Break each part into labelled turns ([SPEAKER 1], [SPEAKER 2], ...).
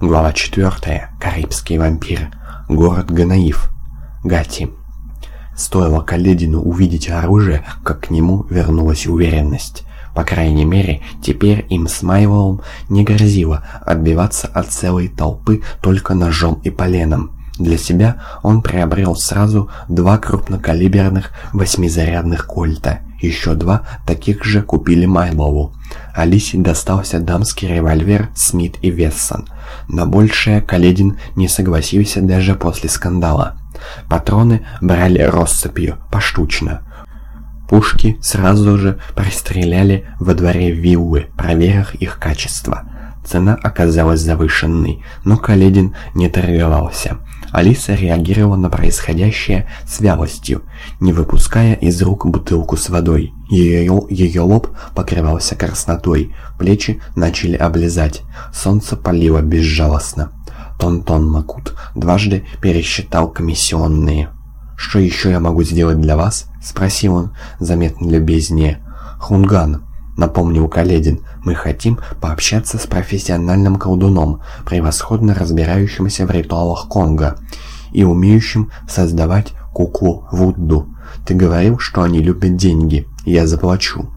[SPEAKER 1] Глава 4. Карибский вампир. Город Ганаив. Гати. Стоило Каледину увидеть оружие, как к нему вернулась уверенность. По крайней мере, теперь им с Майволом не грозило отбиваться от целой толпы только ножом и поленом. Для себя он приобрел сразу два крупнокалиберных восьмизарядных кольта. Еще два таких же купили Майволу. Алисе достался дамский револьвер Смит и Вессон – на большее Каледин не согласился даже после скандала. Патроны брали россыпью, поштучно. Пушки сразу же пристреляли во дворе виллы, проверив их качество. Цена оказалась завышенной, но Каледин не торговался. Алиса реагировала на происходящее с вялостью, не выпуская из рук бутылку с водой. Ее, ее лоб покрывался краснотой, плечи начали облизать, солнце палило безжалостно. Тон-тон Макут дважды пересчитал комиссионные. «Что еще я могу сделать для вас?» — спросил он, заметно любезнее. «Хунган», — напомнил Каледин, — «мы хотим пообщаться с профессиональным колдуном, превосходно разбирающимся в ритуалах Конга и умеющим создавать куклу Вудду. Ты говорил, что они любят деньги. Я заплачу».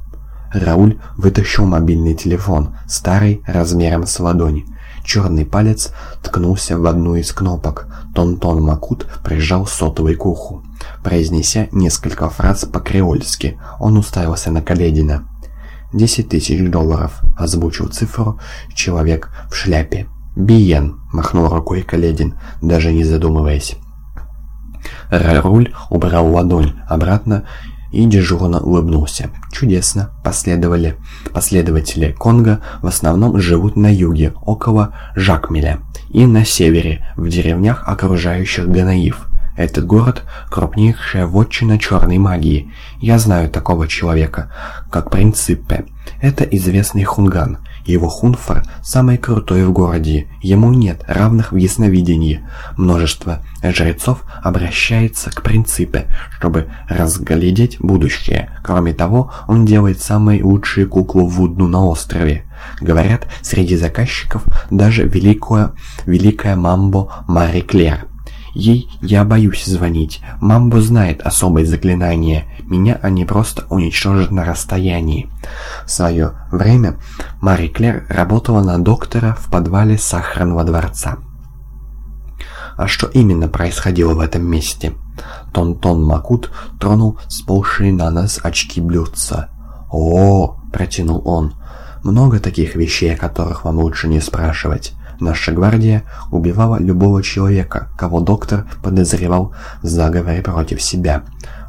[SPEAKER 1] Рауль вытащил мобильный телефон, старый, размером с ладони. Черный палец ткнулся в одну из кнопок. Тон-тон Макут прижал сотовый к уху. Произнеся несколько фраз по-креольски, он уставился на Каледина. «Десять тысяч долларов», — озвучил цифру человек в шляпе. «Биен», — махнул рукой Каледин, даже не задумываясь. Раруль убрал ладонь обратно и дежурно улыбнулся. Чудесно. Последовали. Последователи Конго в основном живут на юге, около Жакмеля, и на севере, в деревнях, окружающих Ганаив. Этот город – крупнейшая вотчина черной магии. Я знаю такого человека, как Принципе. Это известный хунган – его хунфор самый крутой в городе, ему нет равных в ясновидении. Множество жрецов обращается к принципе, чтобы разглядеть будущее. Кроме того, он делает самые лучшие куклу Вудну на острове. Говорят, среди заказчиков даже великая, великая мамбо Мари Клер. Ей я боюсь звонить. Мамбо знает особое заклинание. Меня они просто уничтожат на расстоянии. В свое время Мари Клер работала на доктора в подвале Сахарного дворца. А что именно происходило в этом месте? Тон-тон Макут тронул сползшие на нас очки блюдца. «О!» – протянул он. «Много таких вещей, о которых вам лучше не спрашивать. Наша гвардия убивала любого человека, кого доктор подозревал в заговоре против себя.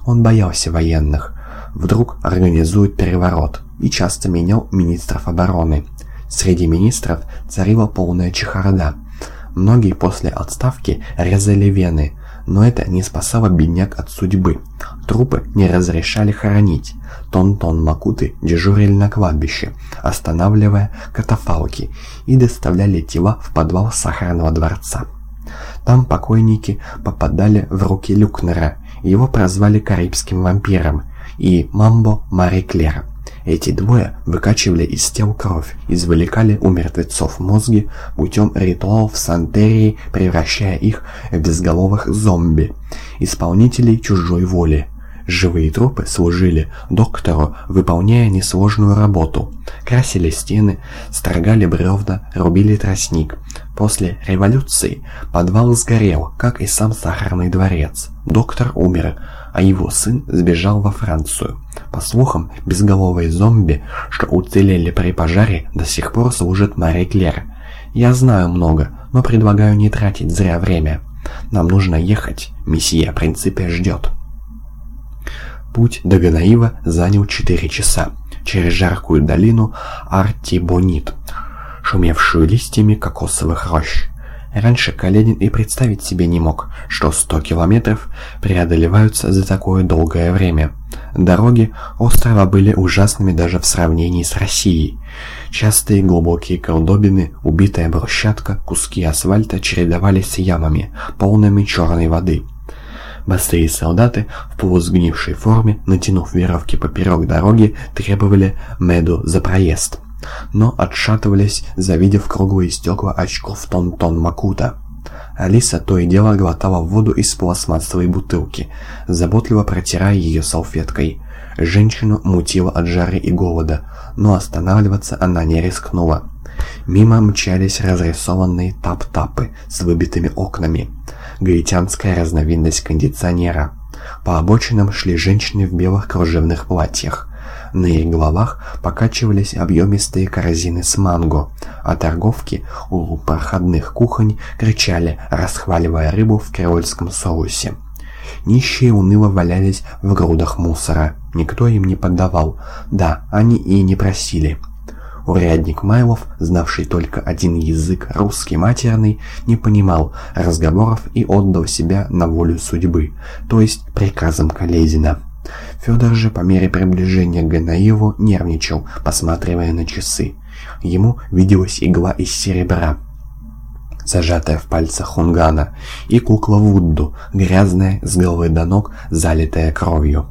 [SPEAKER 1] Он боялся военных. Вдруг организует переворот и часто менял министров обороны. Среди министров царила полная чехарда. Многие после отставки резали вены, но это не спасало бедняк от судьбы. Трупы не разрешали хоронить. Тон-тон Макуты дежурили на кладбище, останавливая катафалки и доставляли тела в подвал Сахарного дворца. Там покойники попадали в руки Люкнера, его прозвали Карибским вампиром, и Мамбо Мари Клер. Эти двое выкачивали из тел кровь, извлекали у мертвецов мозги путем ритуалов сантерии, превращая их в безголовых зомби, исполнителей чужой воли. Живые трупы служили доктору, выполняя несложную работу. Красили стены, строгали бревна, рубили тростник. После революции подвал сгорел, как и сам сахарный дворец. Доктор умер, а его сын сбежал во Францию. По слухам, безголовые зомби, что уцелели при пожаре, до сих пор служат Мари Клер. Я знаю много, но предлагаю не тратить зря время. Нам нужно ехать, месье Принципе ждет. Путь до Ганаива занял 4 часа, через жаркую долину Артибонит, шумевшую листьями кокосовых рощ. Раньше Каледин и представить себе не мог, что 100 километров преодолеваются за такое долгое время. Дороги острова были ужасными даже в сравнении с Россией. Частые глубокие колдобины, убитая брусчатка, куски асфальта чередовались с ямами, полными черной воды. Босые солдаты в полусгнившей форме, натянув веревки поперек дороги, требовали меду за проезд. Но отшатывались, завидев круглые стекла очков Тон-Тон Макута. Алиса то и дело глотала воду из пластмассовой бутылки, заботливо протирая ее салфеткой. Женщину мутило от жары и голода, но останавливаться она не рискнула. Мимо мчались разрисованные тап-тапы с выбитыми окнами. Гаитянская разновидность кондиционера. По обочинам шли женщины в белых кружевных платьях. На их головах покачивались объемистые корзины с манго, а торговки у проходных кухонь кричали, расхваливая рыбу в креольском соусе. Нищие уныло валялись в грудах мусора. Никто им не поддавал. Да, они и не просили. Урядник Майлов, знавший только один язык, русский матерный, не понимал разговоров и отдал себя на волю судьбы, то есть приказам Калезина. Федор же по мере приближения к Ганаеву нервничал, посматривая на часы. Ему виделась игла из серебра, зажатая в пальцах Хунгана, и кукла Вудду, грязная, с головы до ног, залитая кровью.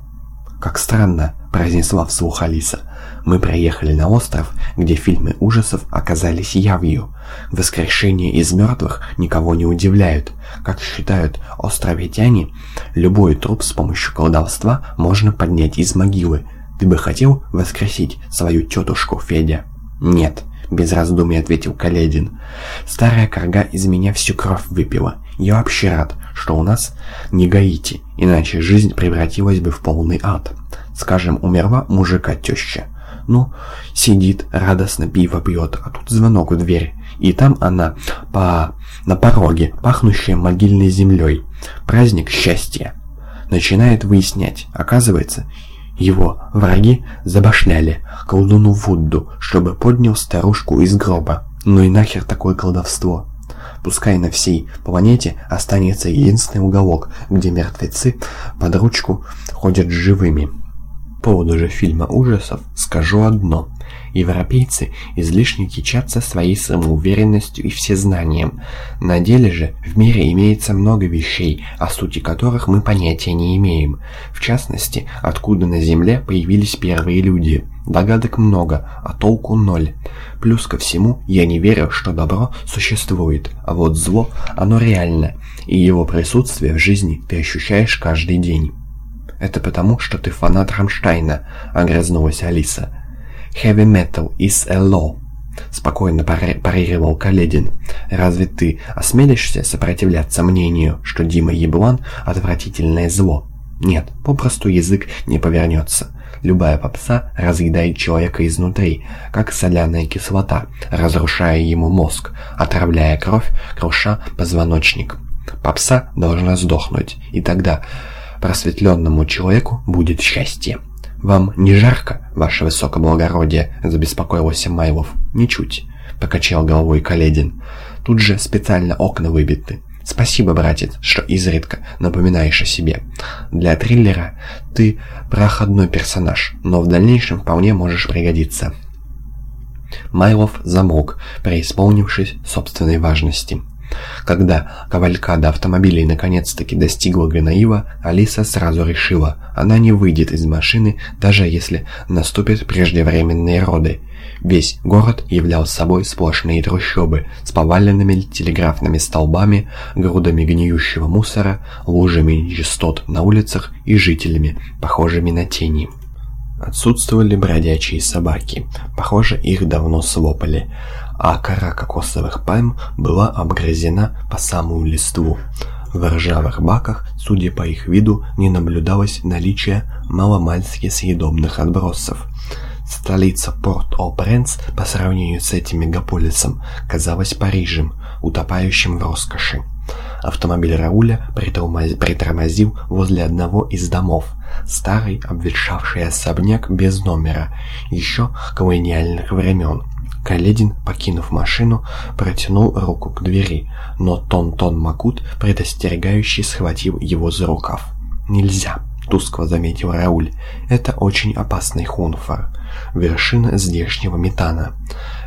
[SPEAKER 1] «Как странно», — произнесла вслух Алиса. «Мы приехали на остров, где фильмы ужасов оказались явью. Воскрешение из мертвых никого не удивляют. Как считают островитяне, любой труп с помощью колдовства можно поднять из могилы. Ты бы хотел воскресить свою тетушку, Федя?» «Нет», — без раздумий ответил Каледин. «Старая корга из меня всю кровь выпила. Я вообще рад, что у нас не Гаити, иначе жизнь превратилась бы в полный ад. Скажем, умерла мужика теща. Ну, сидит, радостно пиво пьет, а тут звонок в дверь. И там она, по... на пороге, пахнущая могильной землей. Праздник счастья. Начинает выяснять. Оказывается, его враги забашляли колдуну Вудду, чтобы поднял старушку из гроба. Ну и нахер такое колдовство? Пускай на всей планете останется единственный уголок, где мертвецы под ручку ходят живыми. По поводу же фильма ужасов скажу одно. Европейцы излишне кичатся своей самоуверенностью и всезнанием. На деле же в мире имеется много вещей, о сути которых мы понятия не имеем. В частности, откуда на Земле появились первые люди. Догадок много, а толку ноль. Плюс ко всему, я не верю, что добро существует, а вот зло, оно реально, и его присутствие в жизни ты ощущаешь каждый день. «Это потому, что ты фанат Рамштайна», — огрызнулась Алиса. «Heavy metal is a law», — спокойно парировал Каледин. «Разве ты осмелишься сопротивляться мнению, что Дима Еблан — отвратительное зло?» «Нет, попросту язык не повернется». Любая попса разъедает человека изнутри, как соляная кислота, разрушая ему мозг, отравляя кровь, круша позвоночник. Попса должна сдохнуть, и тогда просветленному человеку будет счастье. «Вам не жарко, ваше высокоблагородие?» – забеспокоился Майлов. «Ничуть», – покачал головой Каледин. «Тут же специально окна выбиты. Спасибо, братец, что изредка напоминаешь о себе. Для триллера ты проходной персонаж, но в дальнейшем вполне можешь пригодиться». Майлов замолк, преисполнившись собственной важности. Когда кавалькада автомобилей наконец-таки достигла Ганаива, Алиса сразу решила, она не выйдет из машины, даже если наступят преждевременные роды. Весь город являл собой сплошные трущобы с поваленными телеграфными столбами, грудами гниющего мусора, лужами нечистот на улицах и жителями, похожими на тени. Отсутствовали бродячие собаки. Похоже, их давно слопали а кора кокосовых пальм была обгрызена по самую листву. В ржавых баках, судя по их виду, не наблюдалось наличия маломальски съедобных отбросов. Столица Порт-О-Пренс по сравнению с этим мегаполисом казалась Парижем, утопающим в роскоши. Автомобиль Рауля притормозил возле одного из домов. Старый обветшавший особняк без номера, еще колониальных времен. Каледин, покинув машину, протянул руку к двери, но Тон-Тон Макут, предостерегающий, схватил его за рукав. «Нельзя», — тускло заметил Рауль. «Это очень опасный хунфор. Вершина здешнего метана,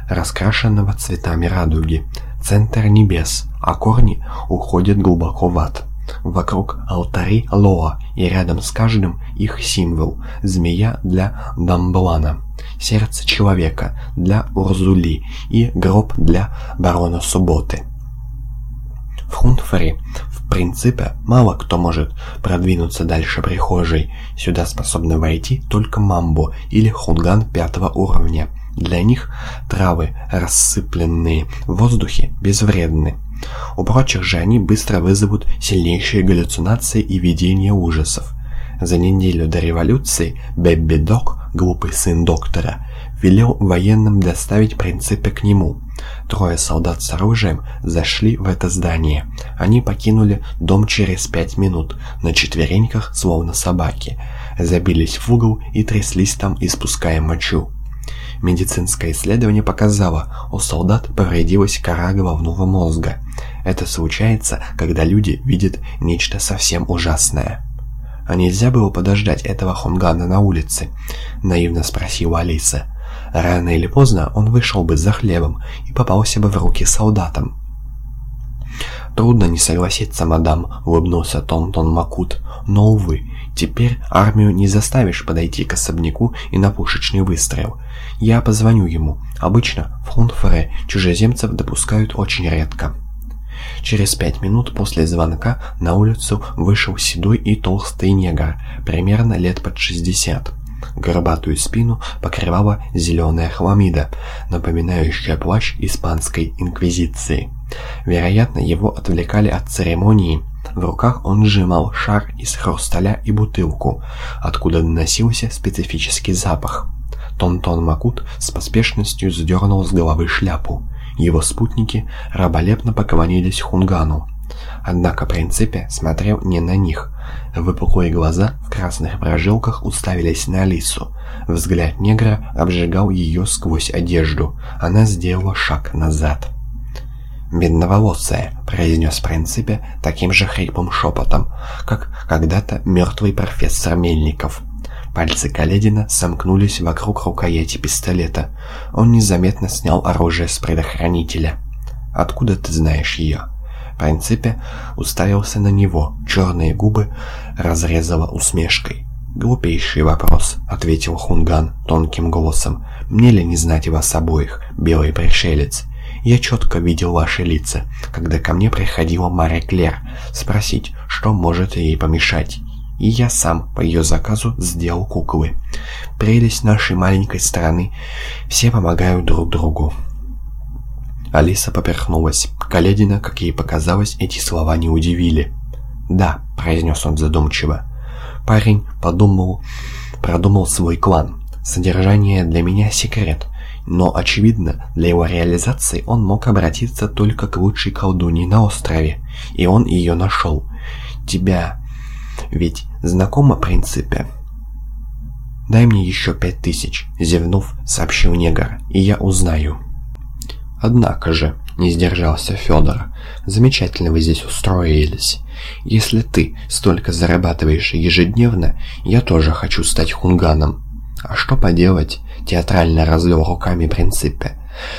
[SPEAKER 1] раскрашенного цветами радуги. Центр небес, а корни уходят глубоко в ад». Вокруг алтари Лоа, и рядом с каждым их символ – змея для Дамблана, сердце человека для Урзули и гроб для барона Субботы. В Хунтфоре, в принципе, мало кто может продвинуться дальше прихожей. Сюда способны войти только Мамбо или Хунган пятого уровня. Для них травы, рассыпленные в воздухе, безвредны. У прочих же они быстро вызовут сильнейшие галлюцинации и видения ужасов. За неделю до революции Бэбби Док, глупый сын доктора, велел военным доставить принципы к нему. Трое солдат с оружием зашли в это здание. Они покинули дом через пять минут, на четвереньках, словно собаки. Забились в угол и тряслись там, испуская мочу. Медицинское исследование показало, у солдат повредилась кора головного мозга. Это случается, когда люди видят нечто совсем ужасное. «А нельзя было подождать этого хунгана на улице?» — наивно спросила Алиса. «Рано или поздно он вышел бы за хлебом и попался бы в руки солдатам». «Трудно не согласиться, мадам», — улыбнулся Тонтон Макут. «Но, увы, теперь армию не заставишь подойти к особняку и на пушечный выстрел. Я позвоню ему. Обычно в Хунфоре чужеземцев допускают очень редко». Через пять минут после звонка на улицу вышел седой и толстый негр, примерно лет под 60. Горбатую спину покрывала зеленая хламида, напоминающая плащ испанской инквизиции. Вероятно, его отвлекали от церемонии. В руках он сжимал шар из хрусталя и бутылку, откуда доносился специфический запах. Тонтон Макут с поспешностью сдернул с головы шляпу. Его спутники раболепно поклонились Хунгану. Однако Принципе смотрел не на них. Выпуклые глаза в красных прожилках уставились на Алису. Взгляд негра обжигал ее сквозь одежду. Она сделала шаг назад. «Бедноволосая», — произнес Принципе таким же хриплым шепотом, как когда-то мертвый профессор Мельников. Пальцы Каледина сомкнулись вокруг рукояти пистолета. Он незаметно снял оружие с предохранителя. «Откуда ты знаешь ее?» Принципе уставился на него. Черные губы разрезала усмешкой. «Глупейший вопрос», — ответил Хунган тонким голосом. «Мне ли не знать вас обоих, белый пришелец? Я четко видел ваши лица, когда ко мне приходила Мария Клер спросить, что может ей помешать и я сам по ее заказу сделал куклы. Прелесть нашей маленькой страны. Все помогают друг другу. Алиса поперхнулась. Каледина, как ей показалось, эти слова не удивили. «Да», — произнес он задумчиво. Парень подумал, продумал свой клан. Содержание для меня секрет, но, очевидно, для его реализации он мог обратиться только к лучшей колдунье на острове, и он ее нашел. Тебя ведь знакомо принципе. «Дай мне еще пять тысяч», — зевнув, сообщил негр, — «и я узнаю». «Однако же», — не сдержался Федор, — «замечательно вы здесь устроились. Если ты столько зарабатываешь ежедневно, я тоже хочу стать хунганом». «А что поделать?» — театрально развел руками принципе.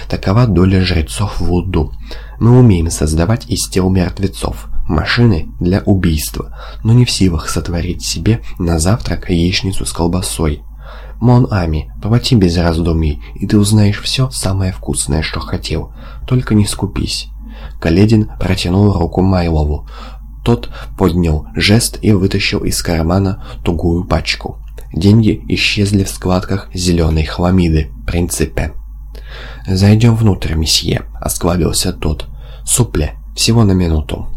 [SPEAKER 1] «Такова доля жрецов Вуду. Мы умеем создавать из тел мертвецов, машины для убийства, но не в силах сотворить себе на завтрак яичницу с колбасой. Мон Ами, плати без раздумий, и ты узнаешь все самое вкусное, что хотел. Только не скупись. Каледин протянул руку Майлову. Тот поднял жест и вытащил из кармана тугую пачку. Деньги исчезли в складках зеленой хламиды, принципе. «Зайдем внутрь, месье», — осклабился тот. «Супле, всего на минуту».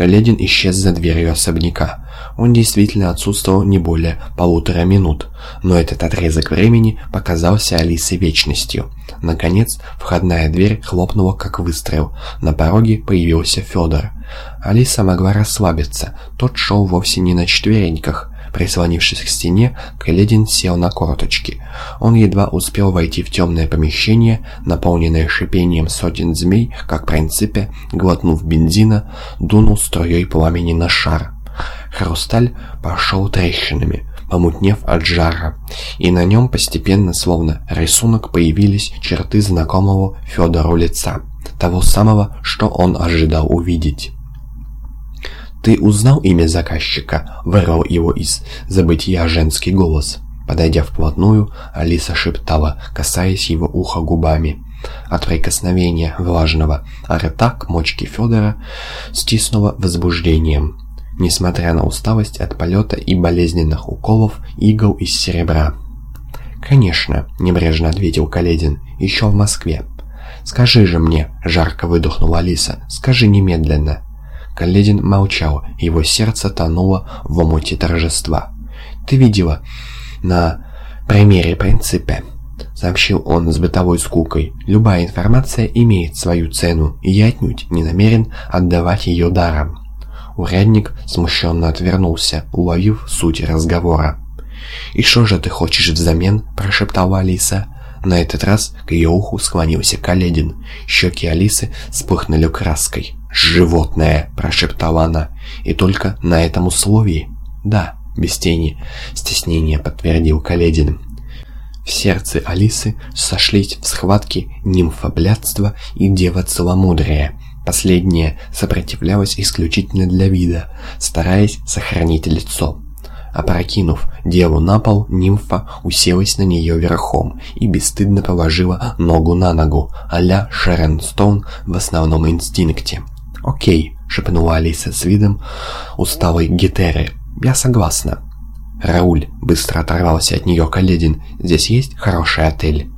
[SPEAKER 1] Каледин исчез за дверью особняка. Он действительно отсутствовал не более полутора минут, но этот отрезок времени показался Алисе вечностью. Наконец, входная дверь хлопнула как выстрел. На пороге появился Федор. Алиса могла расслабиться, тот шел вовсе не на четвереньках. Прислонившись к стене, Каледин сел на корточки. Он едва успел войти в темное помещение, наполненное шипением сотен змей, как принципе, глотнув бензина, дунул струей пламени на шар. Хрусталь пошел трещинами, помутнев от жара, и на нем постепенно, словно рисунок, появились черты знакомого Федору лица, того самого, что он ожидал увидеть. «Ты узнал имя заказчика?» — вырвал его из забытия женский голос. Подойдя вплотную, Алиса шептала, касаясь его уха губами. От прикосновения влажного рта к мочке Федора стиснуло возбуждением. Несмотря на усталость от полета и болезненных уколов игл из серебра. «Конечно», — небрежно ответил Каледин, — «еще в Москве». «Скажи же мне», — жарко выдохнула Алиса, — «скажи немедленно». Каледин молчал, его сердце тонуло в омуте торжества. «Ты видела на примере принципе?» Сообщил он с бытовой скукой. «Любая информация имеет свою цену, и я отнюдь не намерен отдавать ее даром». Урядник смущенно отвернулся, уловив суть разговора. «И что же ты хочешь взамен?» – прошептала Алиса. На этот раз к ее уху склонился Каледин. Щеки Алисы вспыхнули краской. «Животное!» – прошептала она. «И только на этом условии?» «Да», – без тени стеснения подтвердил Каледин. В сердце Алисы сошлись в схватке нимфоблядство и дева целомудрия. Последняя сопротивлялась исключительно для вида, стараясь сохранить лицо. Опрокинув деву на пол, нимфа уселась на нее верхом и бесстыдно положила ногу на ногу, а-ля Шерон Стоун в основном инстинкте. «Окей», — шепнула Алиса с видом усталой гетеры. «Я согласна». «Рауль», — быстро оторвался от нее Каледин, — «здесь есть хороший отель?»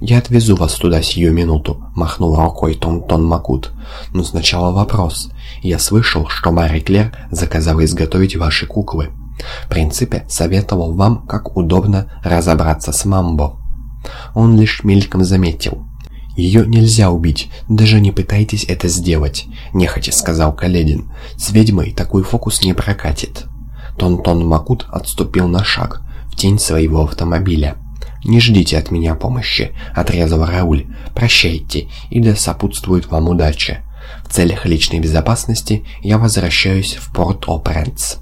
[SPEAKER 1] «Я отвезу вас туда сию минуту», — махнул рукой Тон-Тон Макут. «Но сначала вопрос. Я слышал, что Мари Клер заказала изготовить ваши куклы. В принципе, советовал вам, как удобно разобраться с Мамбо». Он лишь мельком заметил. «Ее нельзя убить, даже не пытайтесь это сделать», — нехотя сказал Каледин. «С ведьмой такой фокус не прокатит». Тон-Тон Макут отступил на шаг, в тень своего автомобиля. «Не ждите от меня помощи», — отрезал Рауль. «Прощайте, и да сопутствует вам удача. В целях личной безопасности я возвращаюсь в Порт-О-Пренс».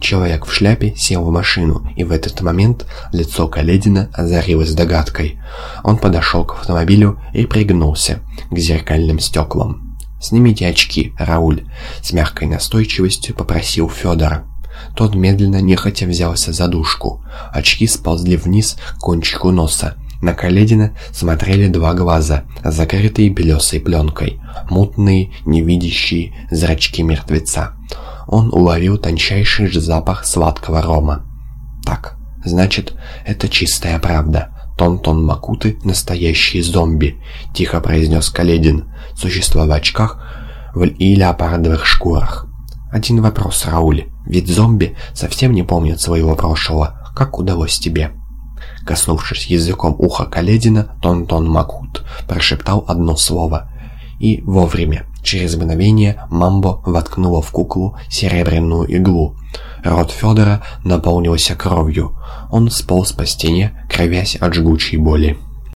[SPEAKER 1] Человек в шляпе сел в машину, и в этот момент лицо Каледина озарилось догадкой. Он подошел к автомобилю и пригнулся к зеркальным стеклам. «Снимите очки, Рауль», — с мягкой настойчивостью попросил Федор. Тот медленно, нехотя взялся за дужку. Очки сползли вниз к кончику носа. На Каледина смотрели два глаза, закрытые белесой пленкой. Мутные, невидящие зрачки мертвеца он уловил тончайший запах сладкого рома. Так, значит, это чистая правда. Тон-тон Макуты — настоящие зомби, тихо произнес Каледин, существо в очках и леопардовых шкурах. Один вопрос, Рауль, ведь зомби совсем не помнят своего прошлого. Как удалось тебе? Коснувшись языком уха Каледина, Тон-Тон Макут прошептал одно слово. И вовремя. Через мгновение Мамбо воткнула в куклу серебряную иглу. Рот Федора наполнился кровью. Он сполз по стене, кровясь от жгучей боли.